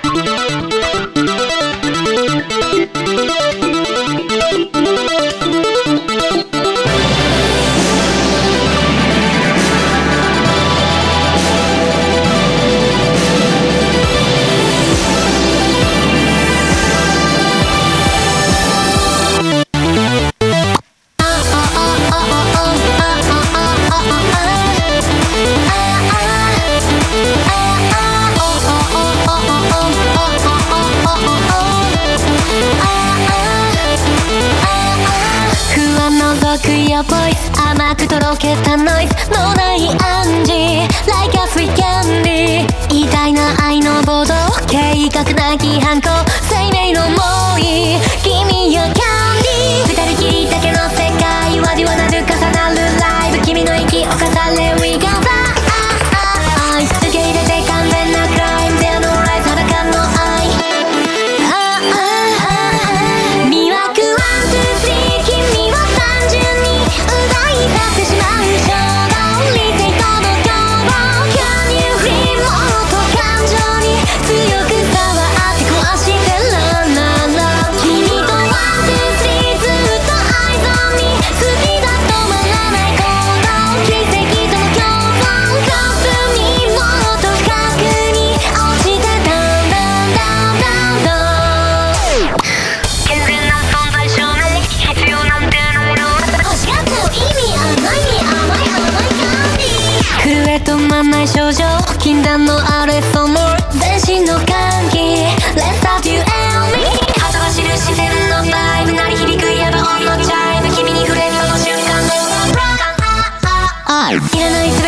Thank you. Clear 甘くとろけたノイズ脳内暗示。Like a free candy 偉大な愛の暴動計画なき犯行症状禁断のあれフ全身の歓喜 Let's you and me 旗走る自然のバイブ鳴り響くのチャイム。君に触れその瞬間の。いらない